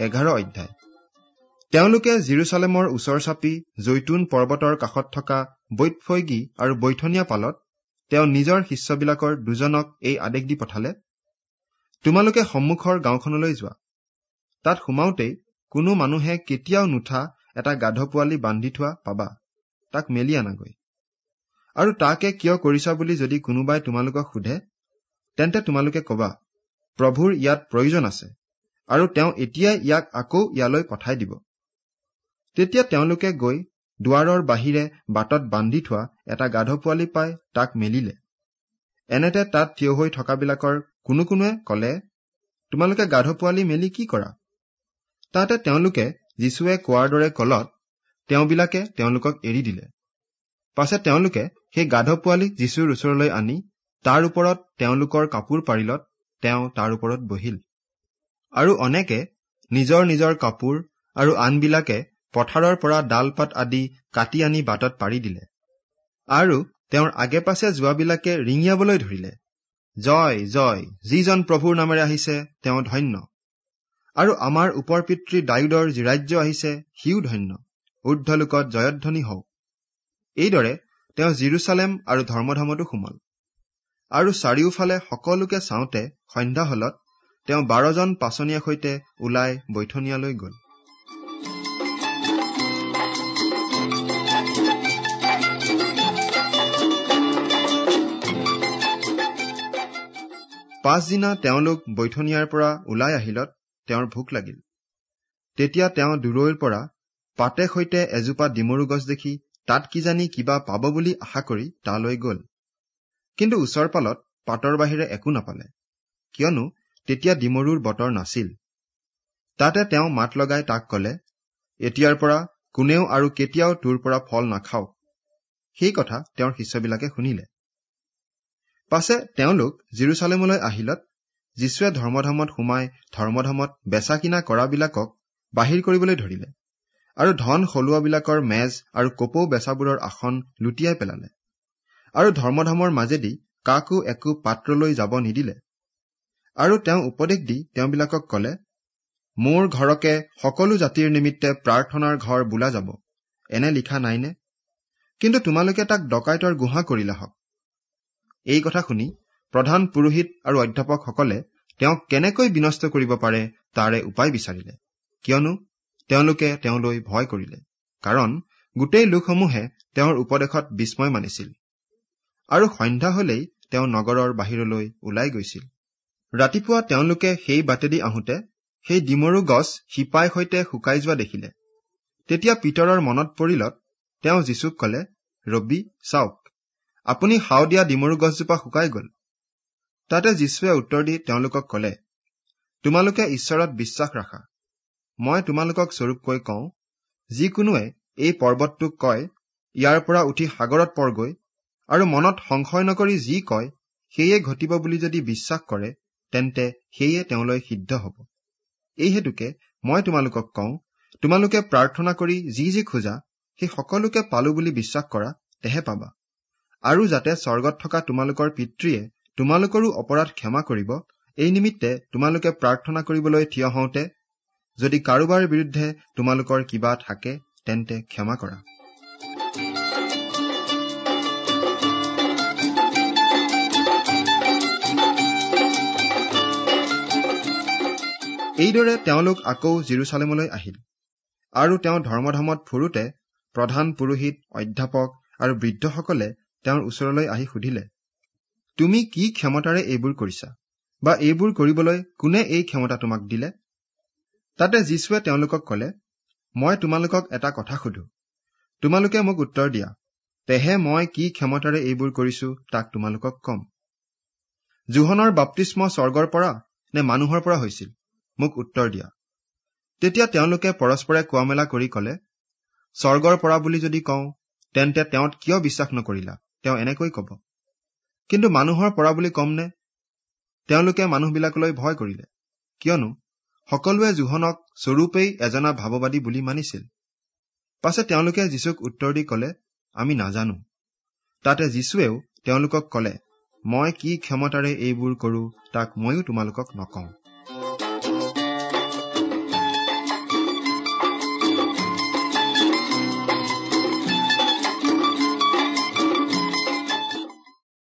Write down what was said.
এঘাৰ অধ্যায়। তেওঁলোকে জিৰচালেমৰ ওচৰ চাপি জৈতুন পৰ্বতৰ কাষত থকা বৈতফৈগী আৰু বৈঠনীয়া পালত তেওঁ নিজৰ শিষ্যবিলাকৰ দুজনক এই আদেশ দি পঠালে তোমালোকে সন্মুখৰ গাঁওখনলৈ যোৱা। তাত সোমাওতেই কোনো মানুহে কেতিয়াও নুঠা এটা গাধ পোৱালি বান্ধি থোৱা পাবা তাক মেলি আনাগৈ। আৰু তাকে কিয় কৰিছা বুলি যদি কোনোবাই তোমালোকক সোধে তেন্তে তোমালোকে কবা প্ৰভুৰ ইয়াত প্ৰয়োজন আছে। আৰু তেওঁ এতিয়াই ইয়াক আকৌ ইয়ালৈ পঠাই দিব। তেতিয়া তেওঁলোকে গৈ দুৱাৰৰ বাহিৰে বাটত বান্ধি থোৱা এটা গাধ পোৱালি পাই তাক মেলিলে। এনেতে তাত থিয় হৈ থকাবিলাকৰ কোনো কোনোৱে কলে তোমালোকে গাধ পোৱালি মেলি কি কৰা? তাতে তেওঁলোকে যীশুৱে কোৱাৰ দৰে কলত তেওঁবিলাকে তেওঁলোকক এৰি দিলে। পাছে তেওঁলোকে সেই গাধ পোৱালি যীশুৰ ওচৰলৈ আনি তাৰ ওপৰত তেওঁলোকৰ কাপোৰ পাৰিলত তেওঁ তাৰ ওপৰত বহিল। আৰু অনেকে নিজৰ নিজৰ কাপোৰ আৰু আনবিলাকে পথাৰৰ পৰা ডাল পাত আদি কাটি আনি বাটত পাৰি দিলে। আৰু তেওঁৰ আগে পাছে যোৱাবিলাকে ৰিঙিয়াবলৈ ধৰিলে। জয় জয় যিজন প্ৰভুৰ নামেৰে আহিছে তেওঁ ধন্য। আৰু আমাৰ ওপৰ পিতৃ ডায়ুদৰ যি ৰাজ্য আহিছে সিও ধন্য। ঊৰ্ধলোকত জয়ধ্বনি হওক। এইদৰে তেওঁ জিৰচালেম আৰু ধৰ্মধামতো সোমাল। আৰু চাৰিওফালে সকলোকে চাওঁতে সন্ধ্যা হলত তেওঁ বাৰজন পাচনীয়াৰ সৈতে ওলাই বৈঠনীয়ালৈ গল। পাছদিনা তেওঁলোক বৈঠনীয়াৰ পৰা ওলাই আহিলত তেওঁৰ ভোক লাগিল। তেতিয়া তেওঁ দূৰৈৰ পৰা পাতে সৈতে এজোপা ডিমৰু গছ দেখি তাত কিজানি কিবা পাব বুলি আশা কৰি তালৈ গল। কিন্তু ওচৰ পালত পাতৰ বাহিৰে একো নাপালে। কিয়নো তেতিয়া ডিমৰুৰ বতৰ নাছিল। তাতে তেওঁ মাত লগাই তাক কলে এতিয়াৰ পৰা কোনেও আৰু কেতিয়াও তোৰ পৰা ফল নাখাওক। সেই কথা তেওঁৰ শিষ্যবিলাকে শুনিলে। পাছে তেওঁলোক জিৰচালেমলৈ আহিলত যীশুৱে ধৰ্মধামত সোমাই ধৰ্মধামত বেচা কিনা কৰাবিলাকক বাহিৰ কৰিবলৈ ধৰিলে আৰু ধন সলোৱাবিলাকৰ মেজ আৰু কপৌ বেচাবোৰৰ আসন লুটিয়াই পেলালে আৰু ধৰ্মধামৰ মাজেদি কাকো একো পাত্ৰলৈ যাব নিদিলে। আৰু তেওঁ উপদেশ দি তেওঁবিলাকক কলে মোৰ ঘৰকে সকলো জাতিৰ নিমিত্তে প্ৰাৰ্থনাৰ ঘৰ বোলা যাব। এনে লিখা নাইনে? কিন্তু তোমালোকে তাক ডকাইতৰ গুহা কৰিলা হওক এই কথা শুনি প্ৰধান পুৰোহিত আৰু অধ্যাপকসকলে তেওঁক কেনেকৈ বিনষ্ট কৰিব পাৰে তাৰে উপায় বিচাৰিলে। কিয়নো তেওঁলোকে তেওঁলৈ ভয় কৰিলে কাৰণ গোটেই লোকসমূহে তেওঁৰ উপদেশত বিস্ময় মানিছিল। আৰু সন্ধ্যা হলেই তেওঁ নগৰৰ বাহিৰলৈ ওলাই গৈছিল। ৰাতিপুৱা তেওঁলোকে সেই বাটেদি আহোঁতে সেই ডিমৰু গছ শিপাই সৈতে শুকাই যোৱা দেখিলে। তেতিয়া পিতৰৰ মনত পৰিলত তেওঁ যীচুক কলে ৰবি চাওক আপুনি সাও দিয়া ডিমৰু গছজোপা শুকাই গল। তাতে যীশুৱে উত্তৰ দি তেওঁলোকক কলে তোমালোকে ঈশ্বৰত বিশ্বাস ৰাখা। মই তোমালোকক স্বৰূপকৈ কওঁ যিকোনোৱে এই পৰ্বতটোক কয় ইয়াৰ পৰা উঠি সাগৰত পৰগৈ আৰু মনত সংশয় নকৰি যি কয় সেয়ে ঘটিব বুলি যদি বিশ্বাস কৰে তেন্তে সেয়ে তেওঁলৈ সিদ্ধ হব। এই হেতুকে মই তোমালোকক কওঁ তোমালোকে প্ৰাৰ্থনা কৰি যি যি খোজা সেই সকলোকে পালো বুলি বিশ্বাস কৰা তেহে পাবা। আৰু যাতে স্বৰ্গত থকা তোমালোকৰ পিতৃয়ে তোমালোকৰো অপৰাধ ক্ষমা কৰিব এই নিমিত্তে তোমালোকে প্ৰাৰ্থনা কৰিবলৈ থিয় হওঁতে যদি কাৰোবাৰ বিৰুদ্ধে তোমালোকৰ কিবা থাকে তেন্তে ক্ষমা কৰা। এইদৰে তেওঁলোক আকৌ জিৰচালেমলৈ আহিল। আৰু তেওঁ ধৰ্মধামত ফুৰোতে প্ৰধান পুৰোহিত অধ্যাপক আৰু বৃদ্ধসকলে তেওঁৰ ওচৰলৈ আহি সুধিলে তুমি কি ক্ষমতাৰে এইবোৰ কৰিছা? বা এইবোৰ কৰিবলৈ কোনে এই ক্ষমতা তোমাক দিলে? তাতে যীশুৱে তেওঁলোকক কলে মই তোমালোকক এটা কথা সুধো। তোমালোকে মোক উত্তৰ দিয়া তেহে মই কি ক্ষমতাৰে এইবোৰ কৰিছো তাক তোমালোকক কম। জোহনৰ বাপ্তিস্ম স্বৰ্গৰ পৰা নে মানুহৰ পৰা হৈছিল? মোক উত্তৰ দিয়া। তেতিয়া তেওঁলোকে পৰস্পৰে কোৱা মেলা কৰি কলে স্বৰ্গৰ পৰা বুলি যদি কওঁ তেন্তে তেওঁত কিয় বিশ্বাস নকৰিলা? তেওঁ এনেকৈ কব। কিন্তু মানুহৰ পৰা বুলি কম নে তেওঁলোকে মানুহবিলাকলৈ ভয় কৰিলে। কিয়নো সকলোৱে জোহনক স্বৰূপেই এজনা ভাৱবাদী বুলি মানিছিল। পাছে তেওঁলোকে যীচুক উত্তৰ দি কলে আমি নাজানো। তাতে যীশুৱেও তেওঁলোকক কলে মই কি ক্ষমতাৰে এইবোৰ কৰো তাক ময়ো তোমালোকক নকওঁ।